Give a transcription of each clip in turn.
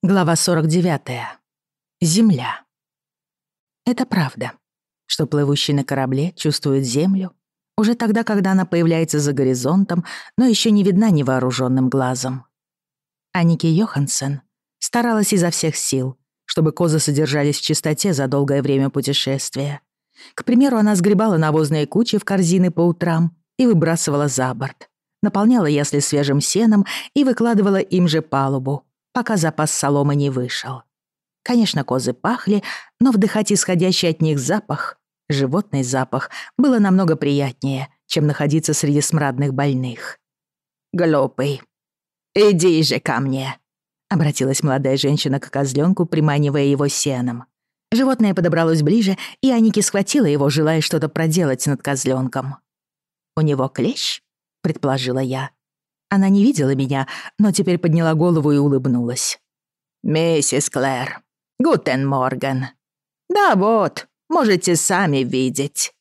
Глава 49. Земля. Это правда, что плывущий на корабле чувствует землю уже тогда, когда она появляется за горизонтом, но еще не видна невооруженным глазом. Аники Йоханссон старалась изо всех сил, чтобы козы содержались в чистоте за долгое время путешествия. К примеру, она сгребала навозные кучи в корзины по утрам и выбрасывала за борт, наполняла ясли свежим сеном и выкладывала им же палубу, пока запас соломы не вышел. Конечно, козы пахли, но вдыхать исходящий от них запах, животный запах, было намного приятнее, чем находиться среди смрадных больных. «Глупый, иди же ко мне», — обратилась молодая женщина к козленку, приманивая его сеном. Животное подобралось ближе, и Аники схватила его, желая что-то проделать над козленком. «У него клещ?» — предположила я. Она не видела меня, но теперь подняла голову и улыбнулась. «Миссис Клэр, гутен морган. Да вот, можете сами видеть».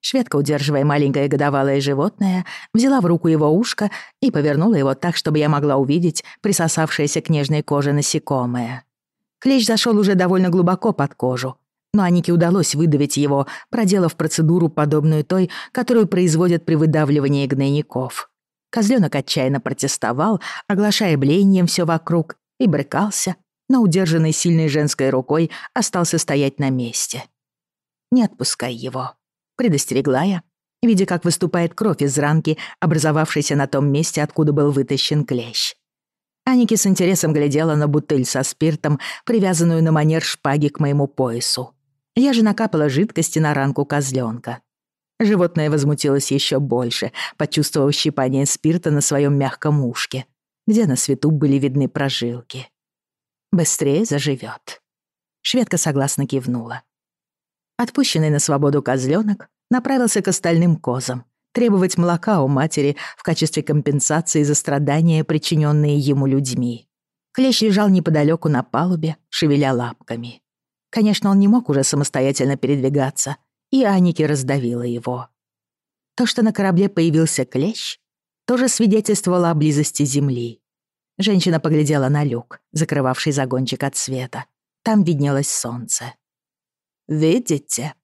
Шведка, удерживая маленькое годовалое животное, взяла в руку его ушко и повернула его так, чтобы я могла увидеть присосавшееся к нежной коже насекомое. Клещ зашел уже довольно глубоко под кожу, но Анике удалось выдавить его, проделав процедуру, подобную той, которую производят при выдавливании гнойников. Козлёнок отчаянно протестовал, оглашая блеянием всё вокруг, и брыкался, но удержанный сильной женской рукой остался стоять на месте. «Не отпускай его», — предостерегла я, видя, как выступает кровь из ранки, образовавшейся на том месте, откуда был вытащен клещ. Аники с интересом глядела на бутыль со спиртом, привязанную на манер шпаги к моему поясу. Я же накапала жидкости на ранку козлёнка. Животное возмутилось еще больше, почувствовав щипание спирта на своем мягком ушке, где на свету были видны прожилки. «Быстрее заживет. Шведка согласно кивнула. Отпущенный на свободу козленок направился к остальным козам, требовать молока у матери в качестве компенсации за страдания, причиненные ему людьми. Клещ лежал неподалеку на палубе, шевеля лапками. Конечно, он не мог уже самостоятельно передвигаться, и Аники раздавила его. То, что на корабле появился клещ, тоже свидетельствовало о близости Земли. Женщина поглядела на люк, закрывавший загончик от света. Там виднелось солнце. «Видите?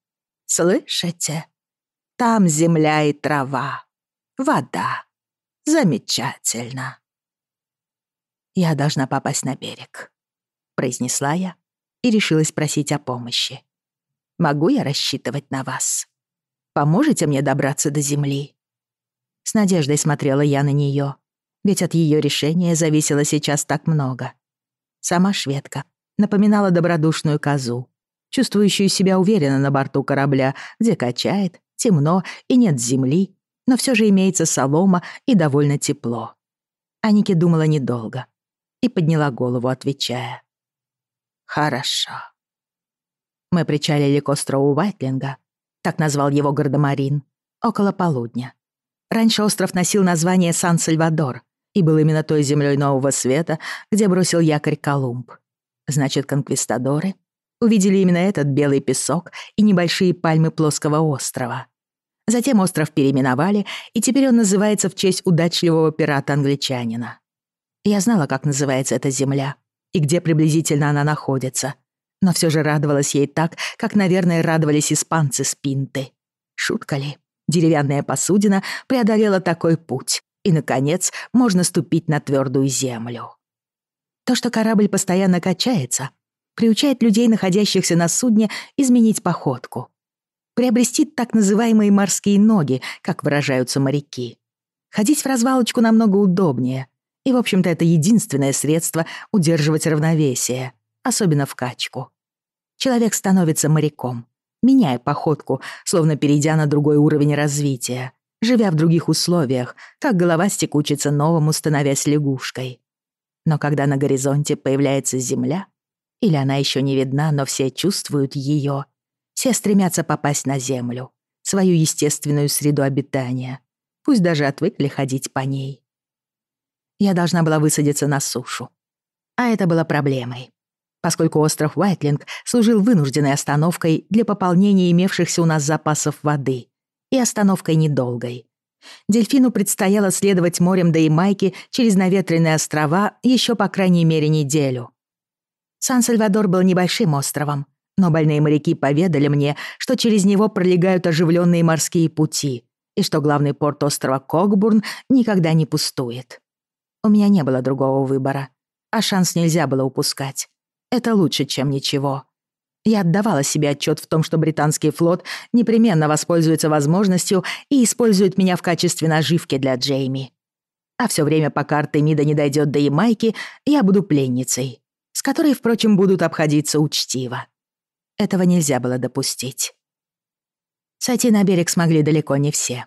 Слышите? Там земля и трава. Вода. Замечательно». «Я должна попасть на берег», — произнесла я и решилась просить о помощи. Могу я рассчитывать на вас? Поможете мне добраться до земли?» С надеждой смотрела я на нее, ведь от ее решения зависело сейчас так много. Сама шведка напоминала добродушную козу, чувствующую себя уверенно на борту корабля, где качает, темно и нет земли, но все же имеется солома и довольно тепло. Аники думала недолго и подняла голову, отвечая. «Хорошо». Мы причалили к острову Вайтлинга, так назвал его Гардемарин, около полудня. Раньше остров носил название Сан-Сальвадор и был именно той землей Нового Света, где бросил якорь Колумб. Значит, конквистадоры увидели именно этот белый песок и небольшие пальмы плоского острова. Затем остров переименовали, и теперь он называется в честь удачливого пирата-англичанина. Я знала, как называется эта земля и где приблизительно она находится, но все же радовалась ей так, как, наверное, радовались испанцы с Пинты. Шутка ли? Деревянная посудина преодолела такой путь, и, наконец, можно ступить на твердую землю. То, что корабль постоянно качается, приучает людей, находящихся на судне, изменить походку. Приобрести так называемые морские ноги, как выражаются моряки. Ходить в развалочку намного удобнее, и, в общем-то, это единственное средство удерживать равновесие — особенно в качку. Человек становится моряком, меняя походку, словно перейдя на другой уровень развития, живя в других условиях, как голова учится новому, становясь лягушкой. Но когда на горизонте появляется земля, или она еще не видна, но все чувствуют ее, все стремятся попасть на землю, свою естественную среду обитания, пусть даже отвыкли ходить по ней. Я должна была высадиться на сушу. А это было проблемой поскольку остров Уайтлинг служил вынужденной остановкой для пополнения имевшихся у нас запасов воды и остановкой недолгой. Дельфину предстояло следовать морем до Ямайки через наветренные острова еще по крайней мере неделю. Сан-Сальвадор был небольшим островом, но больные моряки поведали мне, что через него пролегают оживленные морские пути и что главный порт острова Кокбурн никогда не пустует. У меня не было другого выбора, а шанс нельзя было упускать. Это лучше, чем ничего. Я отдавала себе отчет в том, что британский флот непременно воспользуется возможностью и использует меня в качестве наживки для Джейми. А все время, пока Артемида не дойдет до Ямайки, я буду пленницей с которой, впрочем, будут обходиться учтиво. Этого нельзя было допустить. Сойти на берег смогли далеко не все.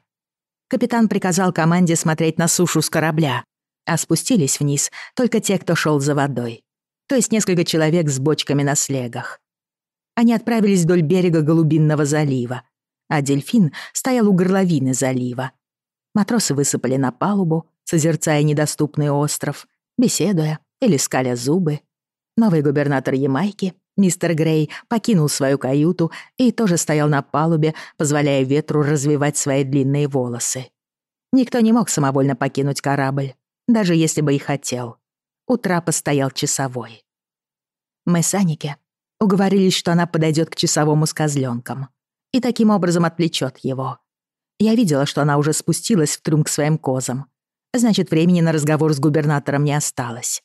Капитан приказал команде смотреть на сушу с корабля, а спустились вниз только те, кто шел за водой. То есть несколько человек с бочками на слегах. Они отправились вдоль берега Голубинного залива, а дельфин стоял у горловины залива. Матросы высыпали на палубу, созерцая недоступный остров, беседуя или скаля зубы, Новый губернатор Ямайки, мистер Грей, покинул свою каюту и тоже стоял на палубе, позволяя ветру развивать свои длинные волосы. Никто не мог самовольно покинуть корабль, даже если бы и хотел. У трапа стоял часовой. Мы с Анике уговорились, что она подойдет к часовому с козленком и таким образом отвлечет его. Я видела, что она уже спустилась в трюм к своим козам. Значит, времени на разговор с губернатором не осталось.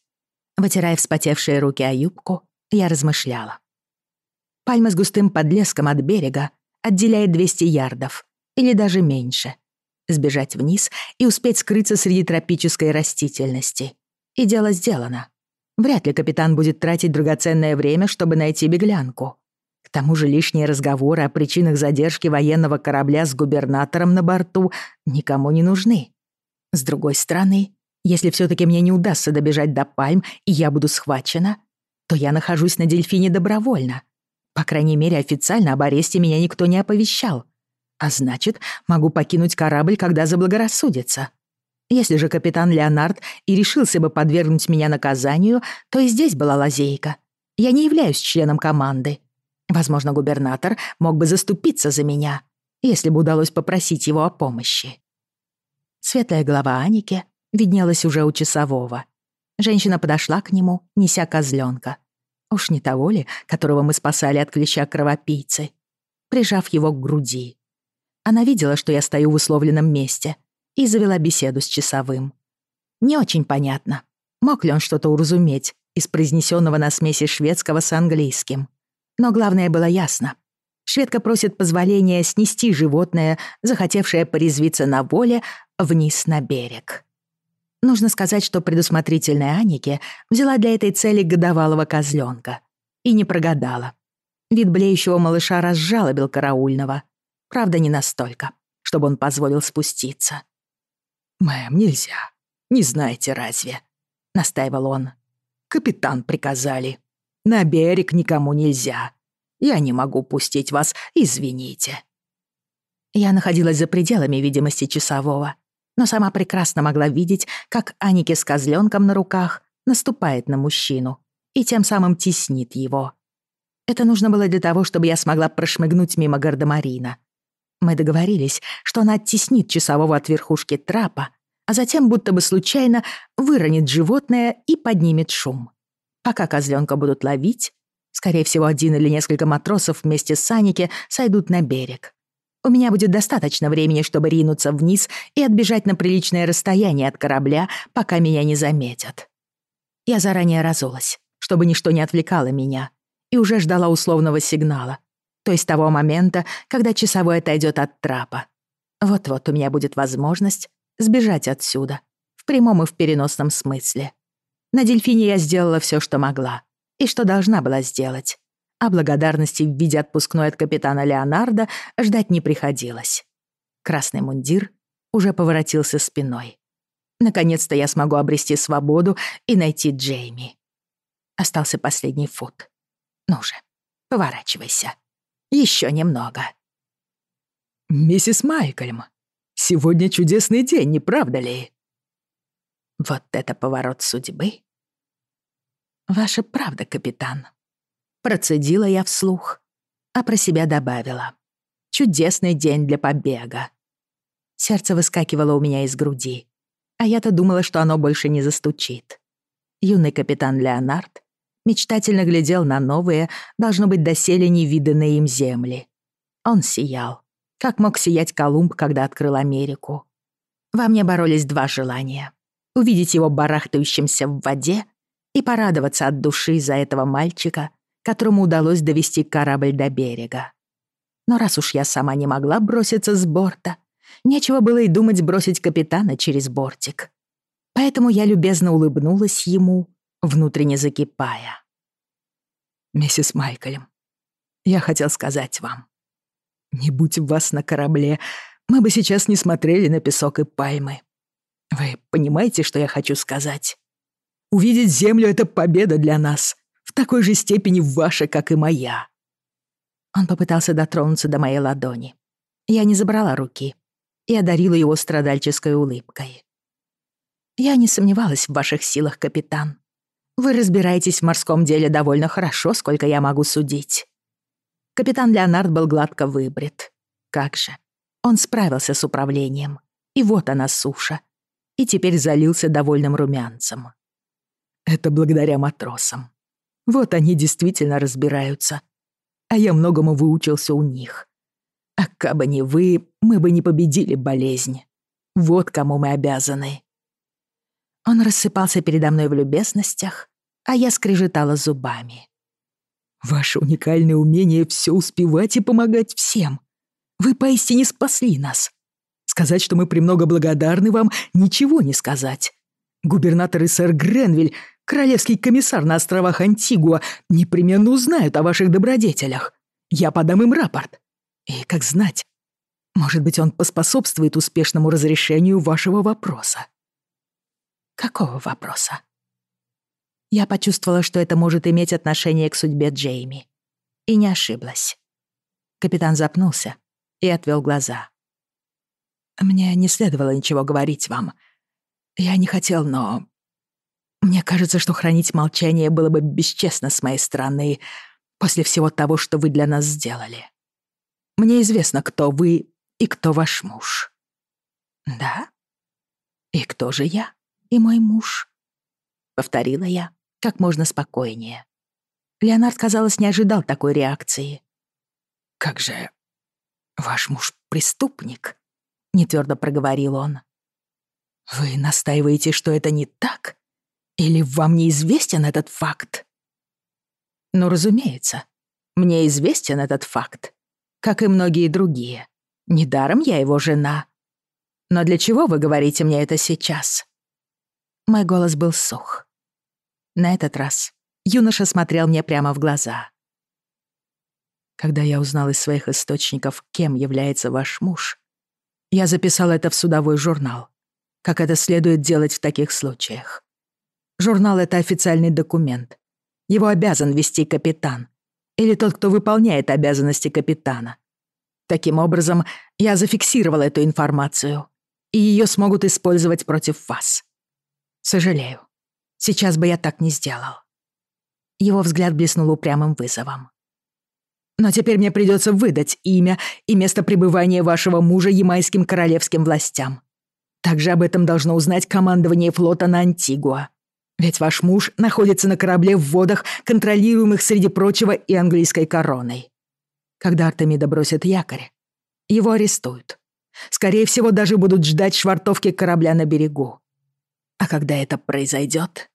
Вытирая вспотевшие руки о юбку, я размышляла. Пальма с густым подлеском от берега отделяет 200 ярдов, или даже меньше. Сбежать вниз и успеть скрыться среди тропической растительности. И дело сделано. Вряд ли капитан будет тратить драгоценное время, чтобы найти беглянку. К тому же лишние разговоры о причинах задержки военного корабля с губернатором на борту никому не нужны. С другой стороны, если все-таки мне не удастся добежать до пальм, и я буду схвачена, то я нахожусь на дельфине добровольно. По крайней мере, официально об аресте меня никто не оповещал. А значит, могу покинуть корабль, когда заблагорассудится. Если же капитан Леонард и решился бы подвергнуть меня наказанию, то и здесь была лазейка. Я не являюсь членом команды. Возможно, губернатор мог бы заступиться за меня, если бы удалось попросить его о помощи. Светлая голова Аники виднелась уже у часового. Женщина подошла к нему, неся козленка. Уж не того ли, которого мы спасали от клеща кровопийцы, прижав его к груди. Она видела, что я стою в условленном месте, и завела беседу с часовым. Не очень понятно, мог ли он что-то уразуметь из произнесенного на смеси шведского с английским. Но главное было ясно. Шведка просит позволения снести животное, захотевшее порезвиться на воле, вниз на берег. Нужно сказать, что предусмотрительная Анике взяла для этой цели годовалого козленка. И не прогадала. Вид блеющего малыша разжалобил караульного. Правда, не настолько, чтобы он позволил спуститься. «Мэм, нельзя. Не знаете разве?» — настаивал он. «Капитан приказали. На берег никому нельзя. Я не могу пустить вас, извините». Я находилась за пределами видимости часового но сама прекрасно могла видеть, как Аники с козленком на руках наступает на мужчину и тем самым теснит его. Это нужно было для того, чтобы я смогла прошмыгнуть мимо Гардемарина. Мы договорились, что она оттеснит часового от верхушки трапа, а затем будто бы случайно выронит животное и поднимет шум. Пока козленка будут ловить, скорее всего, один или несколько матросов вместе с Саники сойдут на берег. У меня будет достаточно времени, чтобы ринуться вниз и отбежать на приличное расстояние от корабля, пока меня не заметят. Я заранее разулась, чтобы ничто не отвлекало меня, и уже ждала условного сигнала, то есть того момента, когда часовой отойдет от трапа. Вот-вот у меня будет возможность сбежать отсюда, в прямом и в переносном смысле. На дельфине я сделала все, что могла, и что должна была сделать а благодарности в виде отпускной от капитана Леонардо ждать не приходилось. Красный мундир уже поворотился спиной. Наконец-то я смогу обрести свободу и найти Джейми. Остался последний фут. Ну же, поворачивайся. Еще немного. «Миссис Майкельм, сегодня чудесный день, не правда ли?» Вот это поворот судьбы. Ваша правда, капитан. Процедила я вслух, а про себя добавила. Чудесный день для побега. Сердце выскакивало у меня из груди, а я-то думала, что оно больше не застучит. Юный капитан Леонард мечтательно глядел на новые, должно быть, доселе невиданные им земли. Он сиял, как мог сиять Колумб, когда открыл Америку. Во мне боролись два желания — увидеть его барахтающимся в воде и порадоваться от души за этого мальчика, которому удалось довести корабль до берега. Но раз уж я сама не могла броситься с борта, нечего было и думать бросить капитана через бортик. Поэтому я любезно улыбнулась ему, внутренне закипая. «Миссис Майкелем, я хотел сказать вам, не будь вас на корабле, мы бы сейчас не смотрели на песок и пальмы. Вы понимаете, что я хочу сказать? Увидеть Землю — это победа для нас, в такой же степени ваша, как и моя». Он попытался дотронуться до моей ладони. Я не забрала руки и одарила его страдальческой улыбкой. «Я не сомневалась в ваших силах, капитан. Вы разбираетесь в морском деле довольно хорошо, сколько я могу судить». Капитан Леонард был гладко выбрит. Как же. Он справился с управлением. И вот она суша. И теперь залился довольным румянцем. Это благодаря матросам. Вот они действительно разбираются. А я многому выучился у них. А кабы не вы, мы бы не победили болезнь. Вот кому мы обязаны. Он рассыпался передо мной в любезностях, а я скрежетала зубами. Ваше уникальное умение все успевать и помогать всем. Вы поистине спасли нас. Сказать, что мы премного благодарны вам, ничего не сказать. Губернатор и сэр Гренвиль Королевский комиссар на островах Антигуа непременно узнают о ваших добродетелях. Я подам им рапорт. И, как знать, может быть, он поспособствует успешному разрешению вашего вопроса. Какого вопроса? Я почувствовала, что это может иметь отношение к судьбе Джейми. И не ошиблась. Капитан запнулся и отвел глаза. «Мне не следовало ничего говорить вам. Я не хотел, но мне кажется, что хранить молчание было бы бесчестно с моей стороны после всего того, что вы для нас сделали. Мне известно, кто вы и кто ваш муж. Да? И кто же я и мой муж? Повторила я как можно спокойнее. Леонард, казалось, не ожидал такой реакции. «Как же ваш муж преступник?» — нетвёрдо проговорил он. «Вы настаиваете, что это не так?» Или вам неизвестен этот факт? Ну, разумеется, мне известен этот факт, как и многие другие. Недаром я его жена. Но для чего вы говорите мне это сейчас? Мой голос был сух. На этот раз юноша смотрел мне прямо в глаза. Когда я узнал из своих источников, кем является ваш муж, я записал это в судовой журнал, как это следует делать в таких случаях. Журнал — это официальный документ. Его обязан вести капитан. Или тот, кто выполняет обязанности капитана. Таким образом, я зафиксировал эту информацию, и ее смогут использовать против вас. Сожалею. Сейчас бы я так не сделал. Его взгляд блеснул упрямым вызовом. Но теперь мне придется выдать имя и место пребывания вашего мужа ямайским королевским властям. Также об этом должно узнать командование флота на Антигуа. Ведь ваш муж находится на корабле в водах, контролируемых, среди прочего, и английской короной. Когда Артемида бросит якорь, его арестуют. Скорее всего, даже будут ждать швартовки корабля на берегу. А когда это произойдет,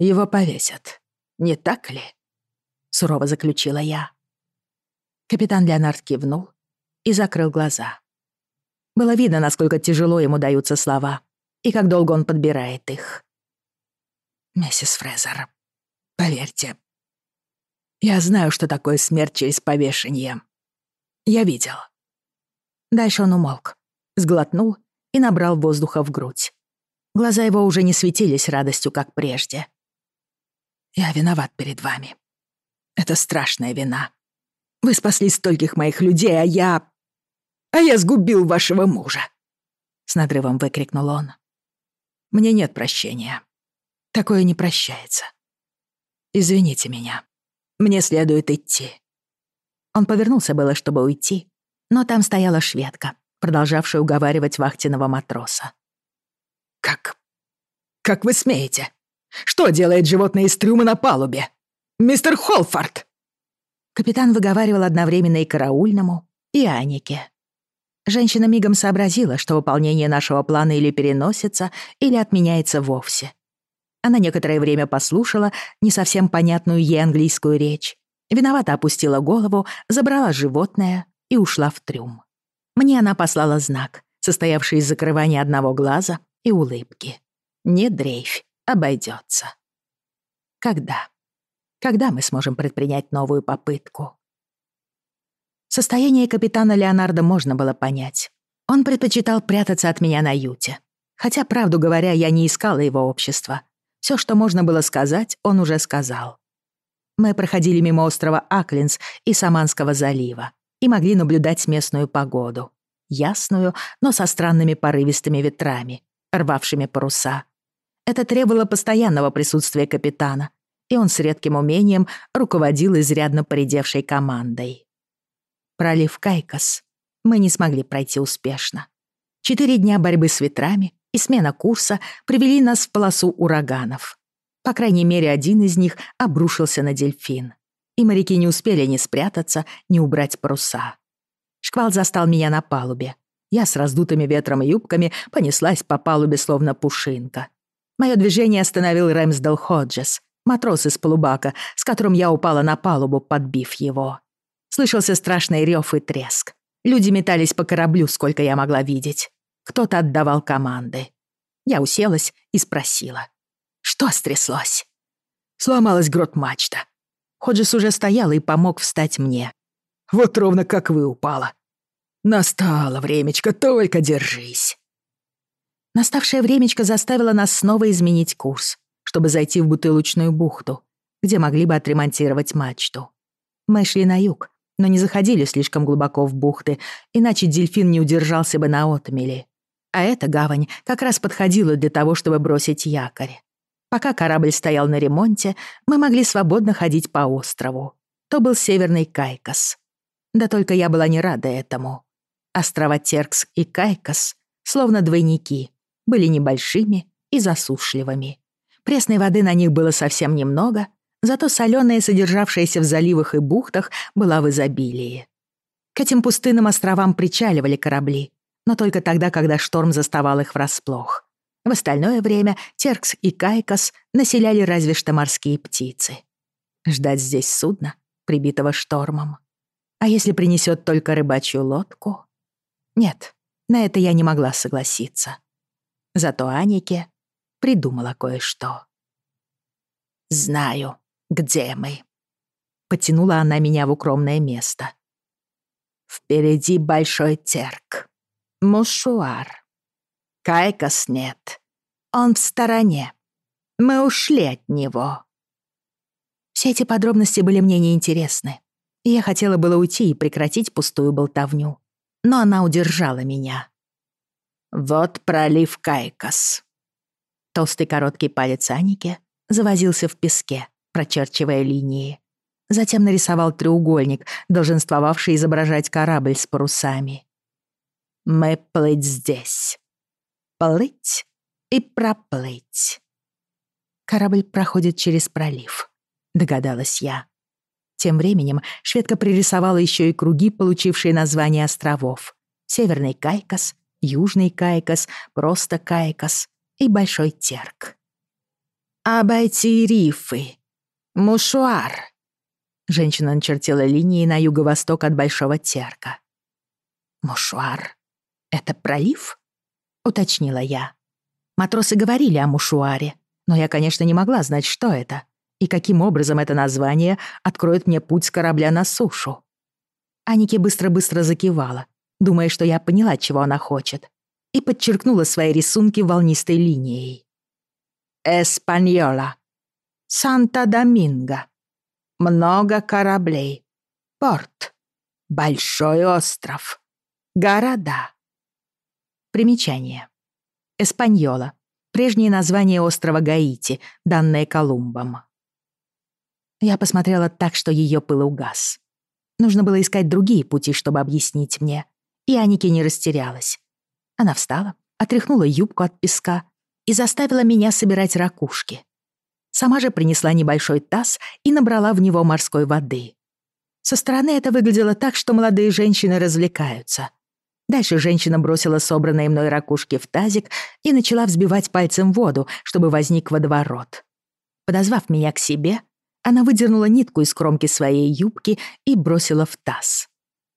его повесят. Не так ли? Сурово заключила я. Капитан Леонард кивнул и закрыл глаза. Было видно, насколько тяжело ему даются слова и как долго он подбирает их. «Миссис Фрезер, поверьте, я знаю, что такое смерть через повешение. Я видел». Дальше он умолк, сглотнул и набрал воздуха в грудь. Глаза его уже не светились радостью, как прежде. «Я виноват перед вами. Это страшная вина. Вы спасли стольких моих людей, а я... А я сгубил вашего мужа!» С надрывом выкрикнул он. «Мне нет прощения. Такое не прощается. Извините меня. Мне следует идти». Он повернулся было, чтобы уйти, но там стояла шведка, продолжавшая уговаривать вахтенного матроса. «Как... как вы смеете? Что делает животное из трюма на палубе? Мистер Холфорд!» Капитан выговаривал одновременно и караульному, и Анике. Женщина мигом сообразила, что выполнение нашего плана или переносится, или отменяется вовсе. Она некоторое время послушала не совсем понятную ей английскую речь, виновато опустила голову, забрала животное и ушла в трюм. Мне она послала знак, состоявший из закрывания одного глаза и улыбки. «Не дрейфь, обойдется. Когда? Когда мы сможем предпринять новую попытку? Состояние капитана Леонардо можно было понять. Он предпочитал прятаться от меня на юте. Хотя, правду говоря, я не искала его общества. Все, что можно было сказать, он уже сказал. Мы проходили мимо острова Аклинс и Саманского залива и могли наблюдать местную погоду. Ясную, но со странными порывистыми ветрами, рвавшими паруса. Это требовало постоянного присутствия капитана, и он с редким умением руководил изрядно поредевшей командой. Пролив Кайкос мы не смогли пройти успешно. Четыре дня борьбы с ветрами и смена курса привели нас в полосу ураганов. По крайней мере, один из них обрушился на дельфин. И моряки не успели ни спрятаться, ни убрать паруса. Шквал застал меня на палубе. Я с раздутыми ветром юбками понеслась по палубе, словно пушинка. Мое движение остановил Рэмсдел Ходжес, матрос из полубака, с которым я упала на палубу, подбив его. Слышался страшный рев и треск. Люди метались по кораблю, сколько я могла видеть. Кто-то отдавал команды. Я уселась и спросила. Что стряслось? Сломалась грот-мачта. Ходжес уже стоял и помог встать мне. Вот ровно как вы упала. Настало времечко, только держись. Наставшее времечко заставило нас снова изменить курс, чтобы зайти в бутылочную бухту, где могли бы отремонтировать мачту. Мы шли на юг, но не заходили слишком глубоко в бухты, иначе дельфин не удержался бы на отмели. А эта гавань как раз подходила для того, чтобы бросить якорь. Пока корабль стоял на ремонте, мы могли свободно ходить по острову. То был северный Кайкос. Да только я была не рада этому. Острова Теркс и Кайкос, словно двойники, были небольшими и засушливыми. Пресной воды на них было совсем немного, зато соленая, содержавшаяся в заливах и бухтах, была в изобилии. К этим пустынным островам причаливали корабли, но только тогда, когда шторм заставал их врасплох. В остальное время Теркс и Кайкос населяли разве что морские птицы. Ждать здесь судна, прибитого штормом. А если принесет только рыбачью лодку? Нет, на это я не могла согласиться. Зато Анике придумала кое-что. «Знаю, где мы», — потянула она меня в укромное место. «Впереди большой терк. Мушуар. Кайкос нет. Он в стороне. Мы ушли от него». Все эти подробности были мне неинтересны, и я хотела было уйти и прекратить пустую болтовню. Но она удержала меня. «Вот пролив Кайкос». Толстый короткий палец Аники завозился в песке, прочерчивая линии. Затем нарисовал треугольник, долженствовавший изображать корабль с парусами. «Мы плыть здесь. Плыть и проплыть». Корабль проходит через пролив, догадалась я. Тем временем шведка пририсовала еще и круги, получившие название островов. Северный Кайкос, Южный Кайкос, просто Кайкос и Большой Терк. «Обойти рифы. Мушуар». Женщина начертила линии на юго-восток от Большого Терка. «Мушуар? Это пролив?» — уточнила я. Матросы говорили о мушуаре, но я, конечно, не могла знать, что это и каким образом это название откроет мне путь с корабля на сушу. Аники быстро-быстро закивала, думая, что я поняла, чего она хочет, и подчеркнула свои рисунки волнистой линией. «Эспаньола. Санта-Доминго. Много кораблей. Порт. Большой остров. Города». Примечание. Эспаньола. Прежнее название острова Гаити, данное Колумбом. Я посмотрела так, что ее пыл угас. Нужно было искать другие пути, чтобы объяснить мне. И Аники не растерялась. Она встала, отряхнула юбку от песка и заставила меня собирать ракушки. Сама же принесла небольшой таз и набрала в него морской воды. Со стороны это выглядело так, что молодые женщины развлекаются. Дальше женщина бросила собранные мной ракушки в тазик и начала взбивать пальцем воду, чтобы возник водоворот. Подозвав меня к себе, она выдернула нитку из кромки своей юбки и бросила в таз.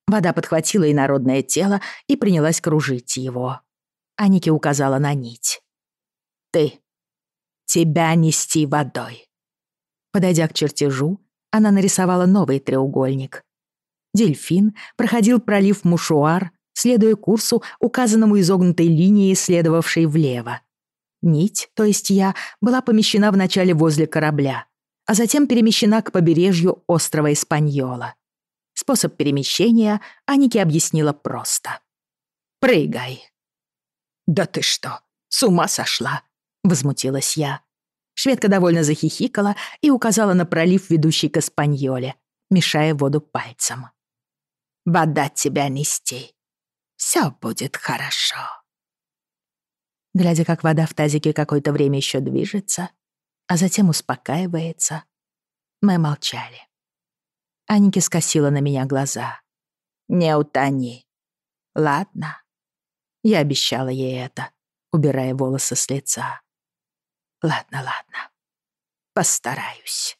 Вода подхватила инородное тело и принялась кружить его. Аники указала на нить. «Ты. Тебя нести водой». Подойдя к чертежу, она нарисовала новый треугольник. Дельфин проходил пролив Мушуар, следуя курсу, указанному изогнутой линией, следовавшей влево. Нить, то есть я, была помещена вначале возле корабля, а затем перемещена к побережью острова Испаньола. Способ перемещения Аники объяснила просто. «Прыгай». «Да ты что, с ума сошла?» — возмутилась я. Шведка довольно захихикала и указала на пролив, ведущий к Испаньоле, мешая воду пальцем. «Вода тебя нести. Все будет хорошо». Глядя, как вода в тазике какое-то время еще движется, а затем успокаивается, мы молчали. Аньки скосила на меня глаза. «Не утони. Ладно?» Я обещала ей это, убирая волосы с лица. «Ладно, ладно. Постараюсь».